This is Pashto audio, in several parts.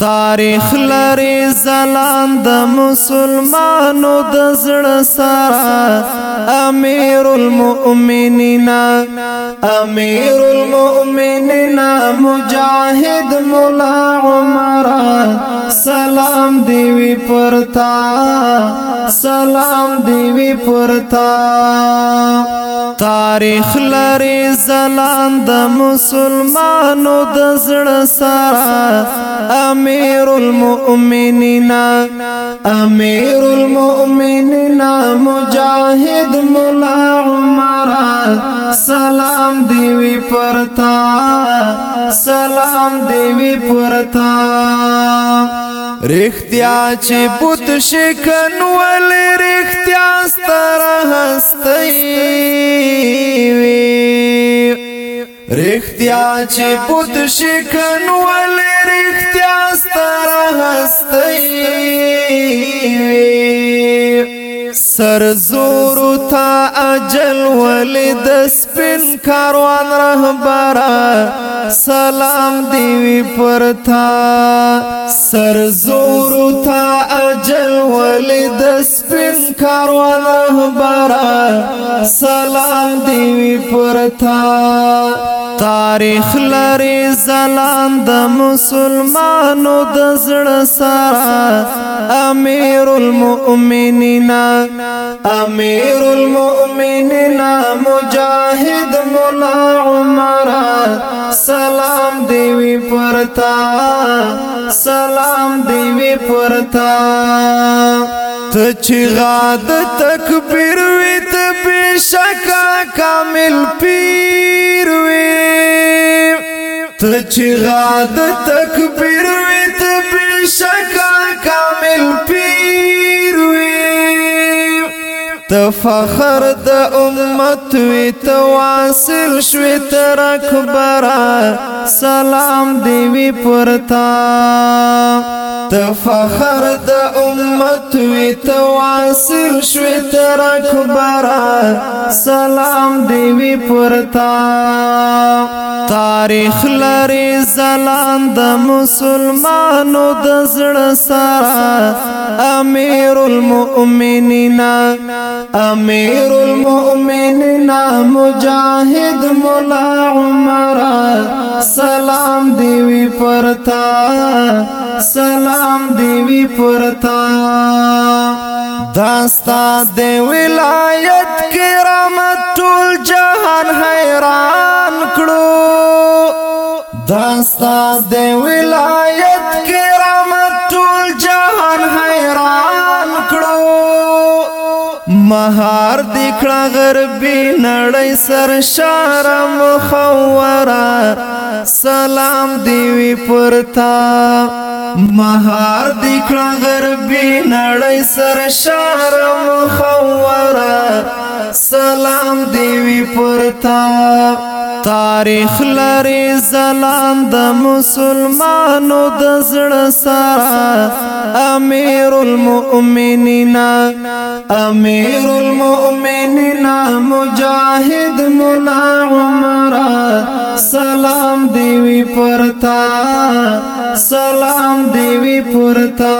تاریخ لري زلان د مسلمانو د زړه سره امیر المؤمنین امیر المؤمنین مجاهد مولا عمر سلام دیوی پرتا سلام دیوی پرتا تاریخ لري زلان د مسلمانو د زړه سره امیر امیر المؤمنین امیر المؤمنین مجاہد مولا عمر سلام دیوی پرتا سلام دیوی پرتا رختیا چې بوت شکن ول رختیا ستر هستي وي رختیا چې بوت شکن ول تر هستی سر زور تا اجل ولید سپین کاروان رهبرا سلام دیوی پر تا سر زور تا اجل ولی د سپین کاروان برا سلام دیوی پرتا تاریخ لري زلان د مسلمانو د زړه سره امیر المؤمنین امیر المؤمنین مجاهد مولا عمره سلام دیوی پرتا سلام دیوی پرتا ته چې غاد تکبیر وی ته بشکا کامل پیر وی ته چې غاد تکبیر وی ته بشکا کامل پیر وی ته که فخر د امت وی ته واصل شوی تر اکبر سلام دی وی پرتا ته فخر د امت وی ته واصل شوی تر اکبر سلام دی وی پرتا تاریخ لري زلان د مسلمانو د زړه سره امیر المؤمنین امیر المؤمنین مجاهد مولا عمر سلام دیوی پرتا سلام دیوی پرتا داستا دی ولایت کرامت ټول جهان حیران کړو داستا دی ولایت کرامت مهار دکړه غربي نړۍ سر شاره مخوره سلام دیوی پرتا مهار دکړه غربي نړۍ سر شاره مخوره سلام دیوی پرتا تاریخ لري زلاند مسلمانو د زړه سره امیر المؤمنین امیر المؤمنین مجاهد مولا عمر سلام دیوی پرتا سلام دیوی پرتا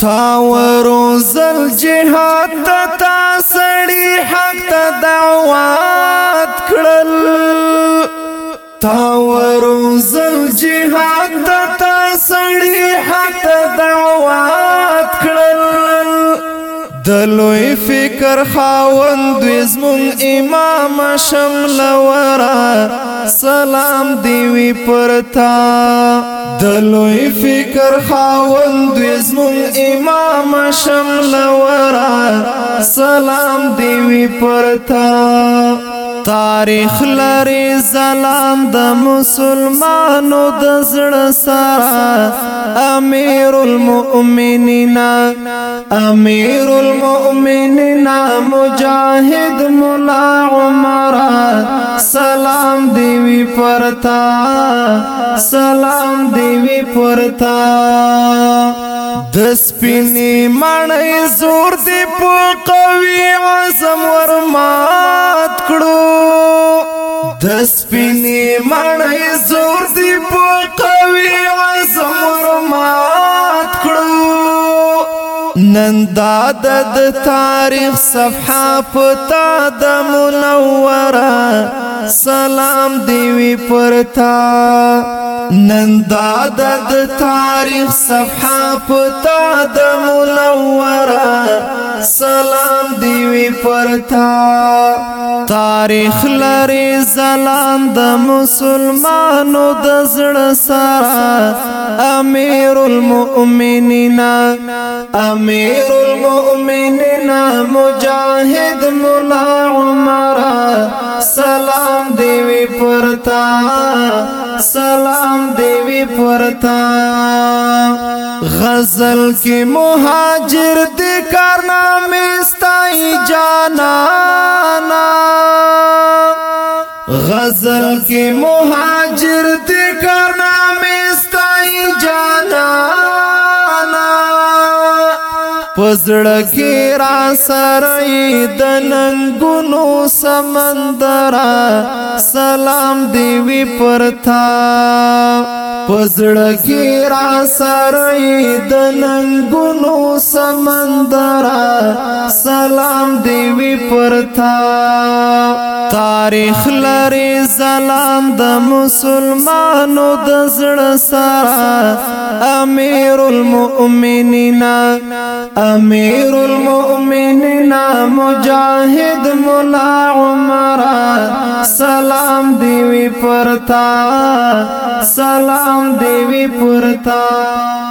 تا وروزل جهاد تا سړی حق ته دعوه دلوی فکر خاوند زمون امام شمل ورا سلام دیوی پرتا دلوی فکر خاوند زمون امام شمل ورا سلام دیوی پرتا تاریخ لري زلام د مسلمانو د زړه سره امیر المؤمنین امیر المؤمنین مجاهد مولا عمر سلام دیوی پرتا سلام دیوی پرتا د سپینې مړې زور دی په قوي عزم ورمات کړو د سپینې مړې زور دی په قوي عزم ورمات کړو نن دا د تاریخ صفحه پتا د منوره سلام دیوی پرتا نن دا د تاریخ صفحه پتا د منوره سلام پرتا تاریخ لري زلان د مسلمانو د زړه سره امیر المؤمنین امیر المؤمنین مجاهد مولا عمر سلام دی پرتا سلام دیوی پرتا غزل کی مهاجر دی کارنامه استای جانانا غزل کی مهاجر پزړه کې را سره د ننګونو سمندر سلام دی وی پرتا پزړه کې را سره د ننګونو سمندر سلام دی وی پرتا تاریخ لري سلام د مسلمانو د زړه سره امیر المؤمنین امیر المؤمنین مجاهد مولا عمر سلام دیوی پرتا سلام دیوی پرتا